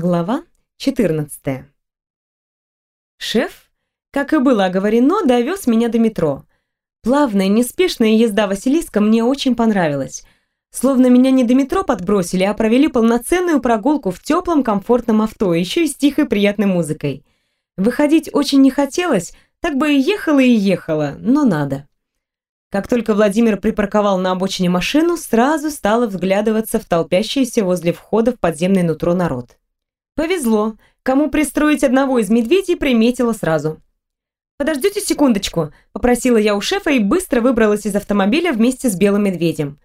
Глава 14. Шеф, как и было оговорено, довез меня до метро. Плавная, неспешная езда Василиска мне очень понравилась. Словно меня не до метро подбросили, а провели полноценную прогулку в теплом, комфортном авто, еще и с тихой приятной музыкой. Выходить очень не хотелось, так бы и ехала и ехала, но надо. Как только Владимир припарковал на обочине машину, сразу стало взглядываться в толпящийся возле входа в подземное нутро народ. Повезло. Кому пристроить одного из медведей, приметила сразу. «Подождите секундочку», – попросила я у шефа и быстро выбралась из автомобиля вместе с белым медведем.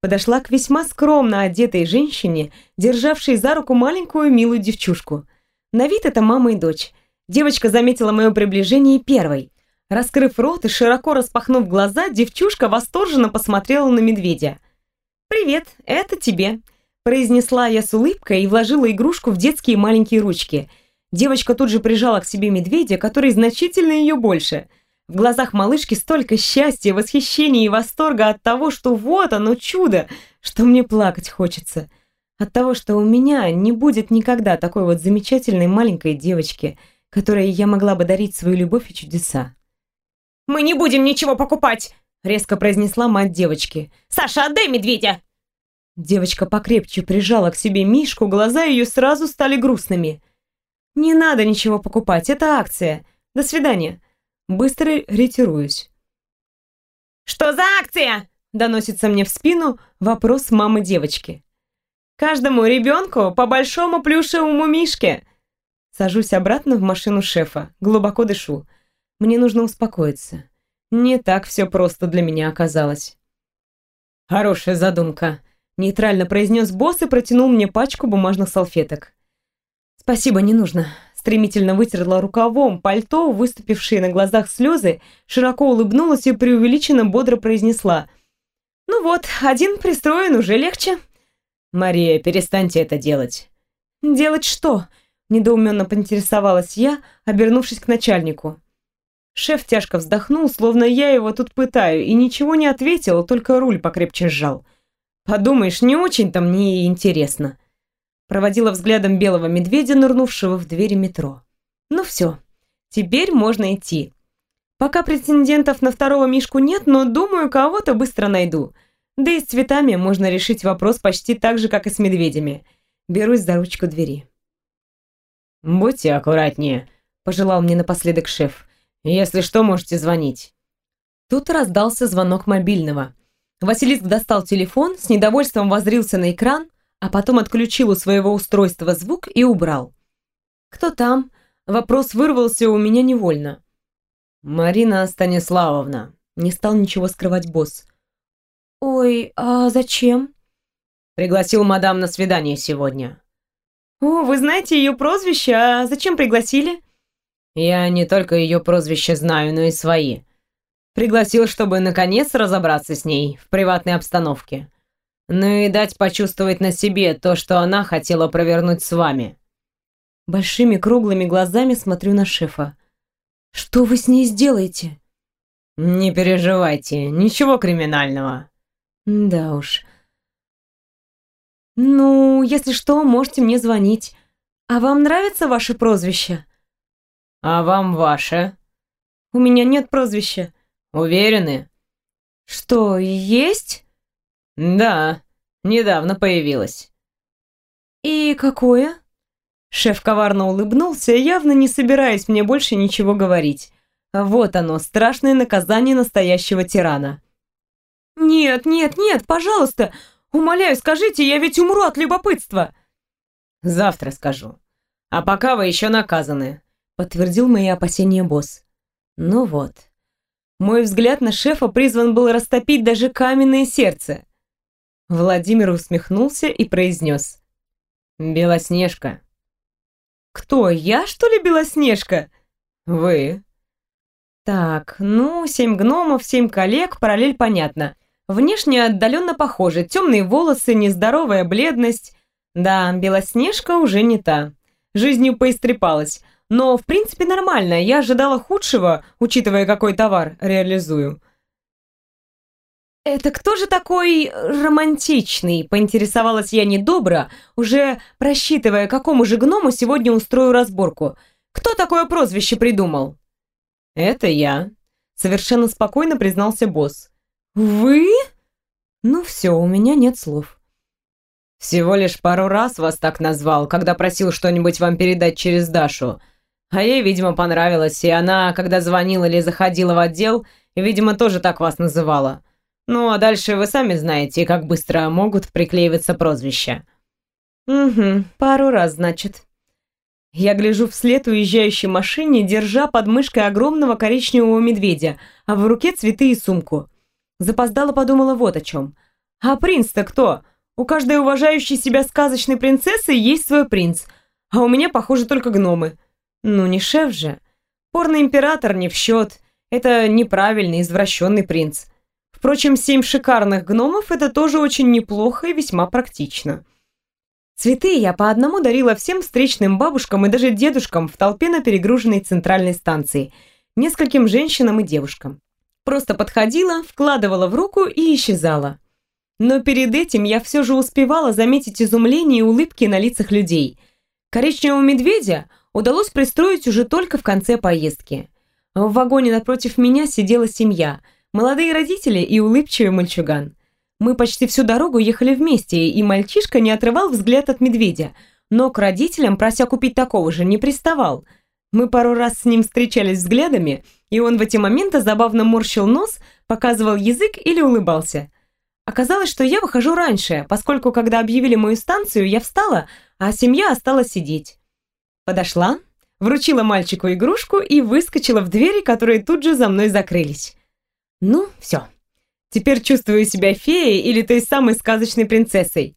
Подошла к весьма скромно одетой женщине, державшей за руку маленькую милую девчушку. На вид это мама и дочь. Девочка заметила мое приближение первой. Раскрыв рот и широко распахнув глаза, девчушка восторженно посмотрела на медведя. «Привет, это тебе», произнесла я с улыбкой и вложила игрушку в детские маленькие ручки. Девочка тут же прижала к себе медведя, который значительно ее больше. В глазах малышки столько счастья, восхищения и восторга от того, что вот оно чудо, что мне плакать хочется. От того, что у меня не будет никогда такой вот замечательной маленькой девочки, которой я могла бы дарить свою любовь и чудеса. «Мы не будем ничего покупать!» резко произнесла мать девочки. «Саша, отдай медведя!» Девочка покрепче прижала к себе Мишку, глаза ее сразу стали грустными. «Не надо ничего покупать, это акция. До свидания». Быстро ретируюсь. «Что за акция?» – доносится мне в спину вопрос мамы девочки. «Каждому ребенку по большому плюшевому Мишке». Сажусь обратно в машину шефа, глубоко дышу. Мне нужно успокоиться. Не так все просто для меня оказалось. Хорошая задумка. Нейтрально произнес босс и протянул мне пачку бумажных салфеток. «Спасибо, не нужно». Стремительно вытерла рукавом пальто, выступившие на глазах слезы, широко улыбнулась и преувеличенно бодро произнесла. «Ну вот, один пристроен, уже легче». «Мария, перестаньте это делать». «Делать что?» – недоуменно поинтересовалась я, обернувшись к начальнику. Шеф тяжко вздохнул, словно я его тут пытаю, и ничего не ответил, только руль покрепче сжал. Подумаешь, не очень-то мне и интересно. Проводила взглядом белого медведя, нырнувшего в двери метро. Ну все, теперь можно идти. Пока претендентов на второго Мишку нет, но думаю, кого-то быстро найду. Да и с цветами можно решить вопрос почти так же, как и с медведями. Берусь за ручку двери. «Будьте аккуратнее», – пожелал мне напоследок шеф. «Если что, можете звонить». Тут раздался звонок мобильного – Василиск достал телефон, с недовольством возрился на экран, а потом отключил у своего устройства звук и убрал. «Кто там?» Вопрос вырвался у меня невольно. «Марина Станиславовна», — не стал ничего скрывать босс. «Ой, а зачем?» «Пригласил мадам на свидание сегодня». «О, вы знаете ее прозвище, а зачем пригласили?» «Я не только ее прозвище знаю, но и свои. Пригласил, чтобы наконец разобраться с ней в приватной обстановке. Ну и дать почувствовать на себе то, что она хотела провернуть с вами. Большими круглыми глазами смотрю на шефа. Что вы с ней сделаете? Не переживайте, ничего криминального. Да уж. Ну, если что, можете мне звонить. А вам нравится ваше прозвище? А вам ваше? У меня нет прозвища. Уверены? Что, есть? Да, недавно появилась. И какое? Шеф коварно улыбнулся, явно не собираясь мне больше ничего говорить. Вот оно, страшное наказание настоящего тирана. «Нет, нет, нет, пожалуйста! Умоляю, скажите, я ведь умру от любопытства!» «Завтра скажу. А пока вы еще наказаны», — подтвердил мои опасения босс. «Ну вот, мой взгляд на шефа призван был растопить даже каменное сердце. Владимир усмехнулся и произнес. «Белоснежка». «Кто, я, что ли, Белоснежка?» «Вы». Так, ну, семь гномов, семь коллег, параллель понятно. Внешне отдаленно похожи, темные волосы, нездоровая бледность. Да, Белоснежка уже не та. Жизнью поистрепалась. Но, в принципе, нормально. Я ожидала худшего, учитывая, какой товар реализую. «Это кто же такой романтичный?» — поинтересовалась я недобро, уже просчитывая, какому же гному сегодня устрою разборку. «Кто такое прозвище придумал?» «Это я», — совершенно спокойно признался босс. «Вы?» «Ну все, у меня нет слов». «Всего лишь пару раз вас так назвал, когда просил что-нибудь вам передать через Дашу. А ей, видимо, понравилось, и она, когда звонила или заходила в отдел, видимо, тоже так вас называла». Ну, а дальше вы сами знаете, как быстро могут приклеиваться прозвища. Угу, пару раз, значит. Я гляжу вслед уезжающей машине, держа под мышкой огромного коричневого медведя, а в руке цветы и сумку. Запоздала подумала вот о чем. А принц-то кто? У каждой уважающей себя сказочной принцессы есть свой принц, а у меня, похоже, только гномы. Ну, не шеф же. Порный император не в счет. Это неправильный, извращенный принц. Впрочем, семь шикарных гномов – это тоже очень неплохо и весьма практично. Цветы я по одному дарила всем встречным бабушкам и даже дедушкам в толпе на перегруженной центральной станции, нескольким женщинам и девушкам. Просто подходила, вкладывала в руку и исчезала. Но перед этим я все же успевала заметить изумление и улыбки на лицах людей. Коричневого медведя удалось пристроить уже только в конце поездки. В вагоне напротив меня сидела семья – Молодые родители и улыбчивый мальчуган. Мы почти всю дорогу ехали вместе, и мальчишка не отрывал взгляд от медведя, но к родителям, прося купить такого же, не приставал. Мы пару раз с ним встречались взглядами, и он в эти моменты забавно морщил нос, показывал язык или улыбался. Оказалось, что я выхожу раньше, поскольку, когда объявили мою станцию, я встала, а семья осталась сидеть. Подошла, вручила мальчику игрушку и выскочила в двери, которые тут же за мной закрылись. Ну, все. Теперь чувствую себя феей или той самой сказочной принцессой.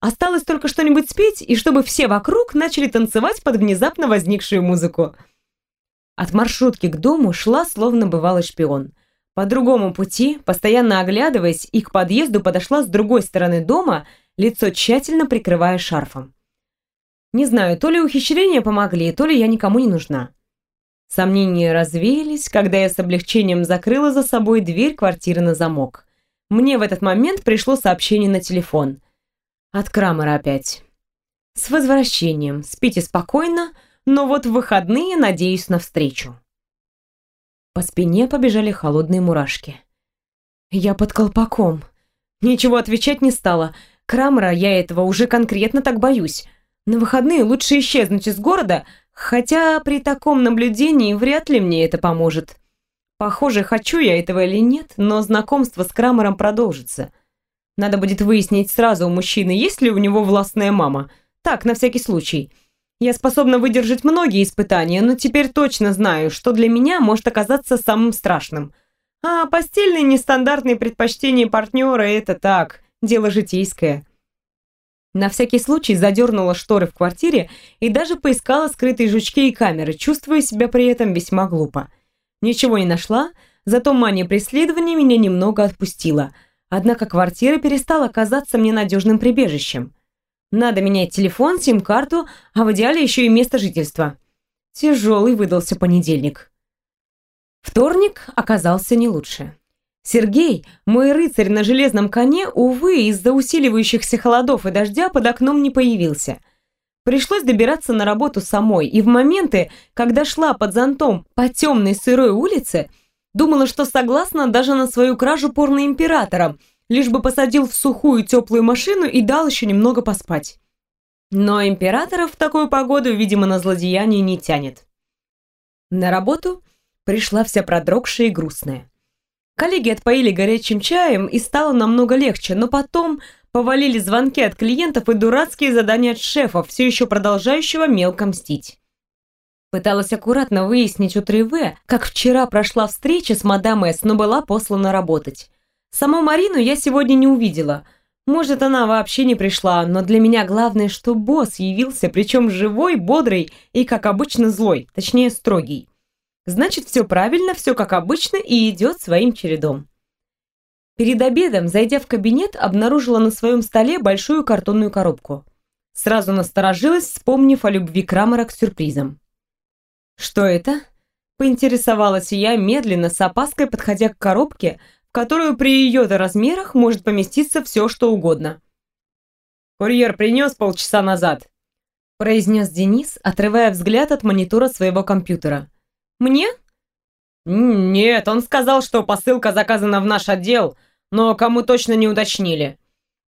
Осталось только что-нибудь спеть, и чтобы все вокруг начали танцевать под внезапно возникшую музыку. От маршрутки к дому шла словно бывалый шпион. По другому пути, постоянно оглядываясь, и к подъезду подошла с другой стороны дома, лицо тщательно прикрывая шарфом. Не знаю, то ли ухищрения помогли, то ли я никому не нужна. Сомнения развеялись, когда я с облегчением закрыла за собой дверь квартиры на замок. Мне в этот момент пришло сообщение на телефон. От Крамера опять. «С возвращением. Спите спокойно, но вот в выходные надеюсь на встречу». По спине побежали холодные мурашки. Я под колпаком. Ничего отвечать не стала. Крамера я этого уже конкретно так боюсь. На выходные лучше исчезнуть из города, Хотя при таком наблюдении вряд ли мне это поможет. Похоже, хочу я этого или нет, но знакомство с Крамером продолжится. Надо будет выяснить сразу у мужчины, есть ли у него властная мама. Так, на всякий случай. Я способна выдержать многие испытания, но теперь точно знаю, что для меня может оказаться самым страшным. А постельные нестандартные предпочтения партнера – это так, дело житейское. На всякий случай задернула шторы в квартире и даже поискала скрытые жучки и камеры, чувствуя себя при этом весьма глупо. Ничего не нашла, зато мания преследования меня немного отпустила. Однако квартира перестала казаться мне надежным прибежищем. Надо менять телефон, сим-карту, а в идеале еще и место жительства. Тяжелый выдался понедельник. Вторник оказался не лучше. Сергей, мой рыцарь на железном коне, увы, из-за усиливающихся холодов и дождя под окном не появился. Пришлось добираться на работу самой, и в моменты, когда шла под зонтом по темной сырой улице, думала, что согласна даже на свою кражу порно императором, лишь бы посадил в сухую теплую машину и дал еще немного поспать. Но императоров в такую погоду, видимо, на злодеяние не тянет. На работу пришла вся продрогшая и грустная. Коллеги отпоили горячим чаем, и стало намного легче, но потом повалили звонки от клиентов и дурацкие задания от шефа, все еще продолжающего мелко мстить. Пыталась аккуратно выяснить у Триве, как вчера прошла встреча с мадам С, но была послана работать. Саму Марину я сегодня не увидела. Может, она вообще не пришла, но для меня главное, что босс явился, причем живой, бодрый и, как обычно, злой, точнее, строгий. Значит, все правильно, все как обычно и идет своим чередом. Перед обедом, зайдя в кабинет, обнаружила на своем столе большую картонную коробку. Сразу насторожилась, вспомнив о любви Крамера к сюрпризам. «Что это?» – поинтересовалась я, медленно, с опаской подходя к коробке, в которую при ее-то размерах может поместиться все, что угодно. «Курьер принес полчаса назад», — произнес Денис, отрывая взгляд от монитора своего компьютера. «Мне?» «Нет, он сказал, что посылка заказана в наш отдел, но кому точно не уточнили.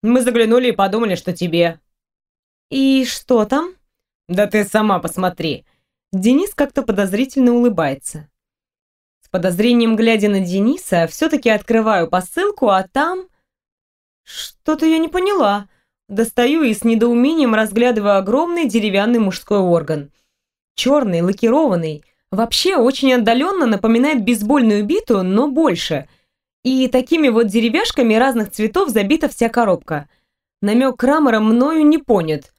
Мы заглянули и подумали, что тебе». «И что там?» «Да ты сама посмотри». Денис как-то подозрительно улыбается. С подозрением глядя на Дениса, все-таки открываю посылку, а там... Что-то я не поняла. Достаю и с недоумением разглядываю огромный деревянный мужской орган. Черный, лакированный, вообще очень отдаленно напоминает бейсбольную биту, но больше. И такими вот деревяшками разных цветов забита вся коробка. Намек Крамера мною не понят.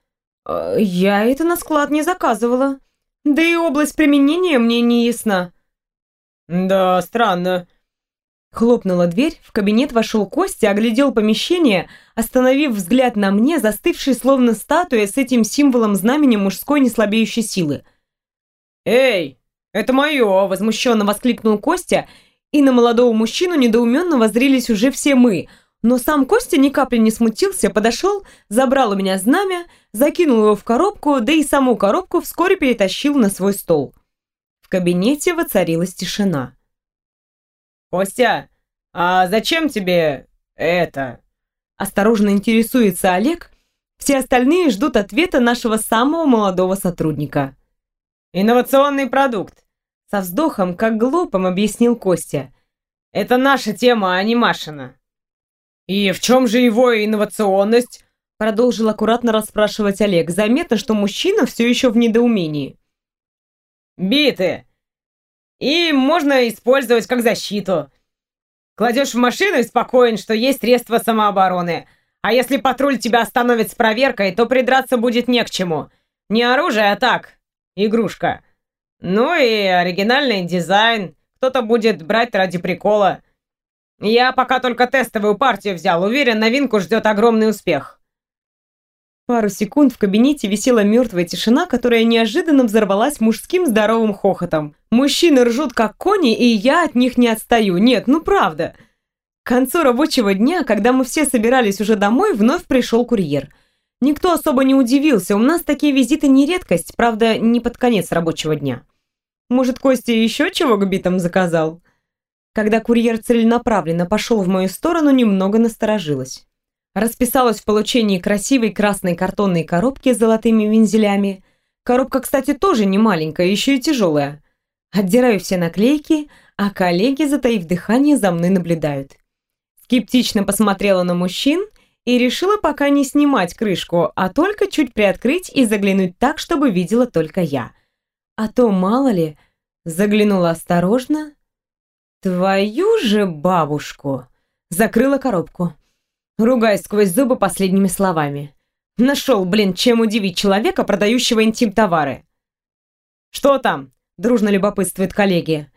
Э, я это на склад не заказывала. Да и область применения мне не ясна. Да, странно. Хлопнула дверь, в кабинет вошел Костя, оглядел помещение, остановив взгляд на мне, застывший словно статуя с этим символом знаменем мужской неслабеющей силы. «Эй, это мое!» – возмущенно воскликнул Костя, и на молодого мужчину недоуменно воззрились уже все мы, но сам Костя ни капли не смутился, подошел, забрал у меня знамя, закинул его в коробку, да и саму коробку вскоре перетащил на свой стол. В кабинете воцарилась тишина. «Костя, а зачем тебе это?» Осторожно интересуется Олег. Все остальные ждут ответа нашего самого молодого сотрудника. «Инновационный продукт», — со вздохом, как глупым, объяснил Костя. «Это наша тема, а не Машина». «И в чем же его инновационность?» Продолжил аккуратно расспрашивать Олег. Заметно, что мужчина все еще в недоумении. «Биты. И можно использовать как защиту. Кладешь в машину и спокоен, что есть средства самообороны. А если патруль тебя остановит с проверкой, то придраться будет не к чему. Не оружие, а так, игрушка. Ну и оригинальный дизайн. Кто-то будет брать ради прикола. Я пока только тестовую партию взял. Уверен, новинку ждет огромный успех. Пару секунд в кабинете висела мертвая тишина, которая неожиданно взорвалась мужским здоровым хохотом. Мужчины ржут как кони, и я от них не отстаю. Нет, ну правда. К концу рабочего дня, когда мы все собирались уже домой, вновь пришел курьер. Никто особо не удивился, у нас такие визиты не редкость, правда, не под конец рабочего дня. Может, Костя еще чего к битам заказал? Когда курьер целенаправленно пошел в мою сторону, немного насторожилась. Расписалась в получении красивой красной картонной коробки с золотыми вензелями. Коробка, кстати, тоже не маленькая, еще и тяжелая. Отдираю все наклейки, а коллеги, затаив дыхание, за мной наблюдают. Скептично посмотрела на мужчин и решила пока не снимать крышку, а только чуть приоткрыть и заглянуть так, чтобы видела только я. А то, мало ли, заглянула осторожно. Твою же бабушку! Закрыла коробку ругая сквозь зубы последними словами. Нашел, блин, чем удивить человека, продающего интим-товары. «Что там?» – дружно любопытствует коллеги.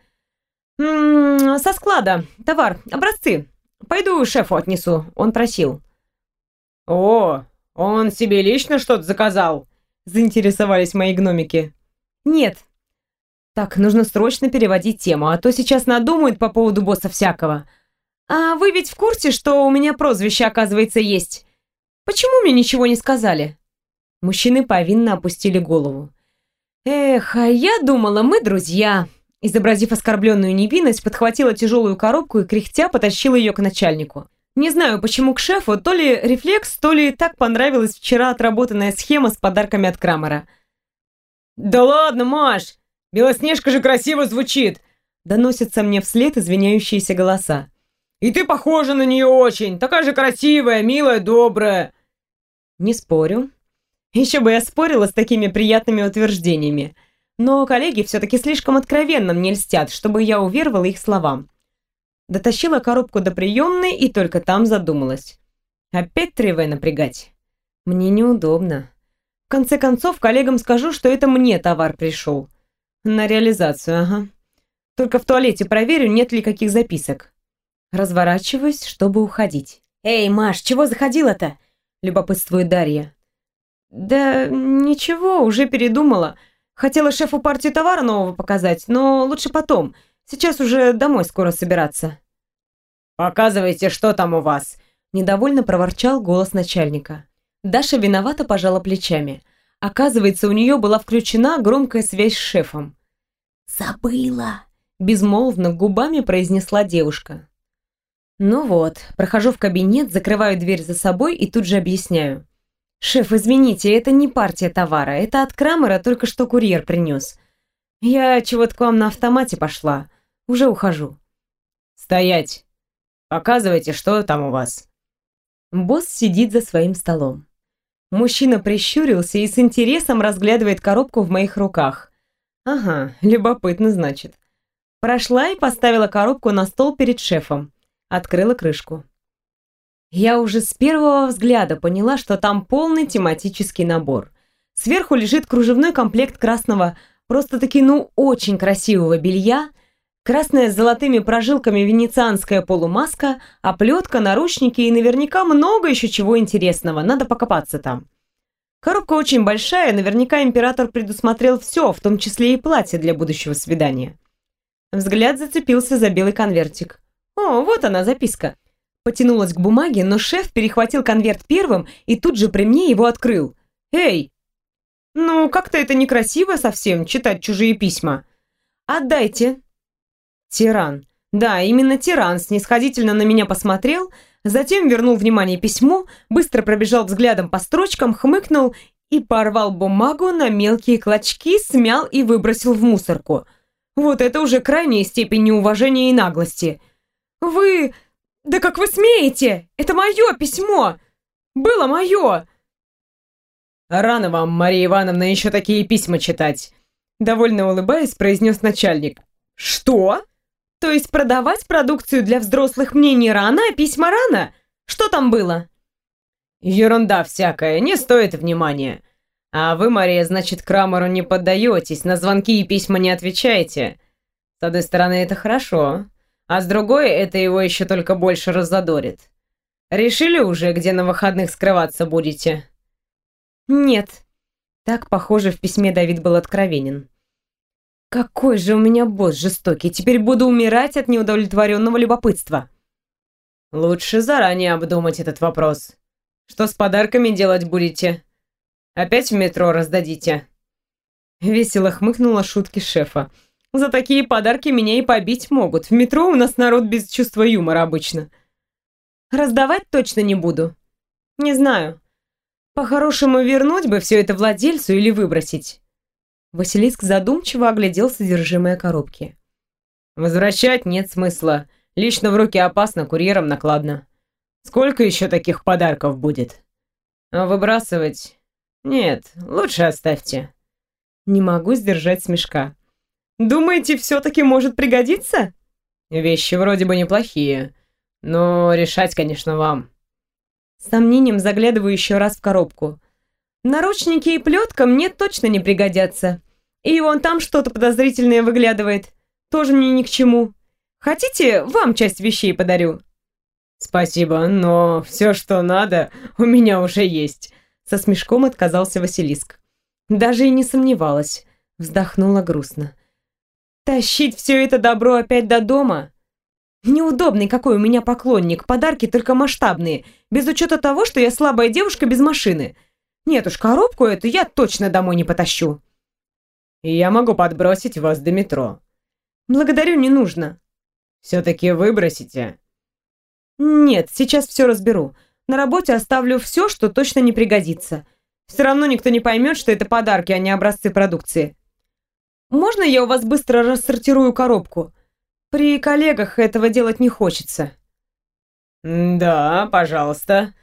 «М «М-м, -м, «Со склада. Товар. Образцы. Пойду шефу отнесу. Он просил». «О, он себе лично что-то заказал?» – заинтересовались мои гномики. «Нет. Так, нужно срочно переводить тему, а то сейчас надумают по поводу босса всякого. «А вы ведь в курсе, что у меня прозвище, оказывается, есть? Почему мне ничего не сказали?» Мужчины повинно опустили голову. «Эх, а я думала, мы друзья!» Изобразив оскорбленную невинность, подхватила тяжелую коробку и кряхтя потащила ее к начальнику. Не знаю, почему к шефу, то ли рефлекс, то ли так понравилась вчера отработанная схема с подарками от Крамера. «Да ладно, Маш! Белоснежка же красиво звучит!» Доносятся мне вслед извиняющиеся голоса. И ты похожа на нее очень, такая же красивая, милая, добрая. Не спорю. Еще бы я спорила с такими приятными утверждениями. Но коллеги все-таки слишком откровенно мне льстят, чтобы я уверовала их словам. Дотащила коробку до приемной и только там задумалась. Опять Треве напрягать? Мне неудобно. В конце концов, коллегам скажу, что это мне товар пришел. На реализацию, ага. Только в туалете проверю, нет ли каких записок. Разворачиваюсь, чтобы уходить. «Эй, Маш, чего заходила-то?» – любопытствует Дарья. «Да ничего, уже передумала. Хотела шефу партию товара нового показать, но лучше потом. Сейчас уже домой скоро собираться». «Показывайте, что там у вас!» Недовольно проворчал голос начальника. Даша виновато пожала плечами. Оказывается, у нее была включена громкая связь с шефом. «Забыла!» – безмолвно губами произнесла девушка. Ну вот, прохожу в кабинет, закрываю дверь за собой и тут же объясняю. «Шеф, извините, это не партия товара, это от Крамера только что курьер принес. Я чего-то к вам на автомате пошла, уже ухожу». «Стоять! Показывайте, что там у вас». Босс сидит за своим столом. Мужчина прищурился и с интересом разглядывает коробку в моих руках. Ага, любопытно, значит. Прошла и поставила коробку на стол перед шефом. Открыла крышку. Я уже с первого взгляда поняла, что там полный тематический набор. Сверху лежит кружевной комплект красного, просто-таки, ну, очень красивого белья, красная с золотыми прожилками венецианская полумаска, оплетка, наручники и наверняка много еще чего интересного, надо покопаться там. Коробка очень большая, наверняка император предусмотрел все, в том числе и платье для будущего свидания. Взгляд зацепился за белый конвертик. О, вот она, записка. Потянулась к бумаге, но шеф перехватил конверт первым и тут же при мне его открыл. «Эй! Ну, как-то это некрасиво совсем, читать чужие письма. Отдайте!» Тиран. Да, именно тиран снисходительно на меня посмотрел, затем вернул внимание письму, быстро пробежал взглядом по строчкам, хмыкнул и порвал бумагу на мелкие клочки, смял и выбросил в мусорку. Вот это уже крайняя степень неуважения и наглости. «Вы... Да как вы смеете? Это мое письмо! Было мое!» «Рано вам, Мария Ивановна, еще такие письма читать!» Довольно улыбаясь, произнес начальник. «Что? То есть продавать продукцию для взрослых мне не рано, а письма рано? Что там было?» «Ерунда всякая, не стоит внимания. А вы, Мария, значит, Крамеру не поддаетесь, на звонки и письма не отвечаете. С одной стороны, это хорошо, а с другой, это его еще только больше раззадорит. Решили уже, где на выходных скрываться будете?» «Нет». Так, похоже, в письме Давид был откровенен. «Какой же у меня босс жестокий! Теперь буду умирать от неудовлетворенного любопытства!» «Лучше заранее обдумать этот вопрос. Что с подарками делать будете? Опять в метро раздадите?» Весело хмыкнула шутки шефа. За такие подарки меня и побить могут. В метро у нас народ без чувства юмора обычно. Раздавать точно не буду. Не знаю. По-хорошему вернуть бы все это владельцу или выбросить. Василиск задумчиво оглядел содержимое коробки. Возвращать нет смысла. Лично в руки опасно, курьером накладно. Сколько еще таких подарков будет? А выбрасывать? Нет, лучше оставьте. Не могу сдержать смешка. Думаете, все-таки может пригодиться? Вещи вроде бы неплохие, но решать, конечно, вам. С сомнением заглядываю еще раз в коробку. Наручники и плетка мне точно не пригодятся. И вон там что-то подозрительное выглядывает. Тоже мне ни к чему. Хотите, вам часть вещей подарю? Спасибо, но все, что надо, у меня уже есть. Со смешком отказался Василиск. Даже и не сомневалась. Вздохнула грустно. Тащить все это добро опять до дома? Неудобный какой у меня поклонник, подарки только масштабные, без учета того, что я слабая девушка без машины. Нет уж, коробку эту я точно домой не потащу. Я могу подбросить вас до метро. Благодарю, не нужно. Все-таки выбросите? Нет, сейчас все разберу. На работе оставлю все, что точно не пригодится. Все равно никто не поймет, что это подарки, а не образцы продукции. Можно я у вас быстро рассортирую коробку? При коллегах этого делать не хочется». «Да, пожалуйста».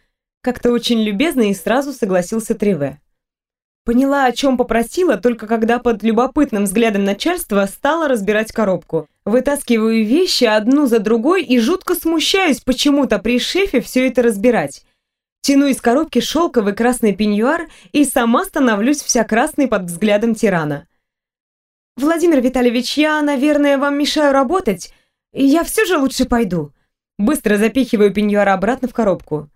Как-то очень любезно и сразу согласился Треве. Поняла, о чем попросила, только когда под любопытным взглядом начальства стала разбирать коробку. Вытаскиваю вещи одну за другой и жутко смущаюсь почему-то при шефе все это разбирать. Тяну из коробки шелковый красный пеньюар и сама становлюсь вся красной под взглядом тирана. «Владимир Витальевич, я, наверное, вам мешаю работать. Я все же лучше пойду». Быстро запихиваю пеньюар обратно в коробку.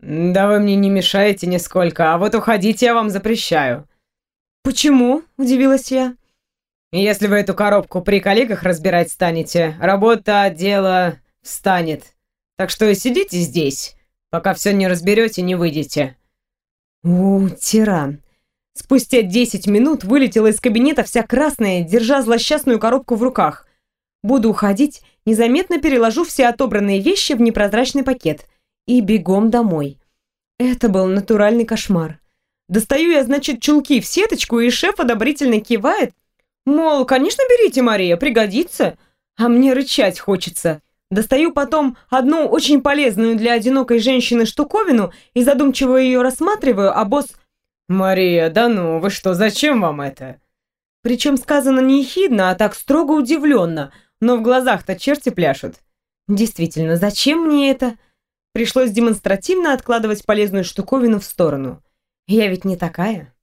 «Да вы мне не мешаете нисколько, а вот уходить я вам запрещаю». «Почему?» – удивилась я. «Если вы эту коробку при коллегах разбирать станете, работа, дело встанет. Так что сидите здесь, пока все не разберете, не выйдете». У, тиран. Спустя 10 минут вылетела из кабинета вся красная, держа злосчастную коробку в руках. Буду уходить, незаметно переложу все отобранные вещи в непрозрачный пакет и бегом домой. Это был натуральный кошмар. Достаю я, значит, чулки в сеточку, и шеф одобрительно кивает. Мол, конечно, берите, Мария, пригодится. А мне рычать хочется. Достаю потом одну очень полезную для одинокой женщины штуковину и задумчиво ее рассматриваю, а босс «Мария, да ну, вы что, зачем вам это?» Причем сказано не ехидно, а так строго удивленно, но в глазах-то черти пляшут. Действительно, зачем мне это? Пришлось демонстративно откладывать полезную штуковину в сторону. Я ведь не такая.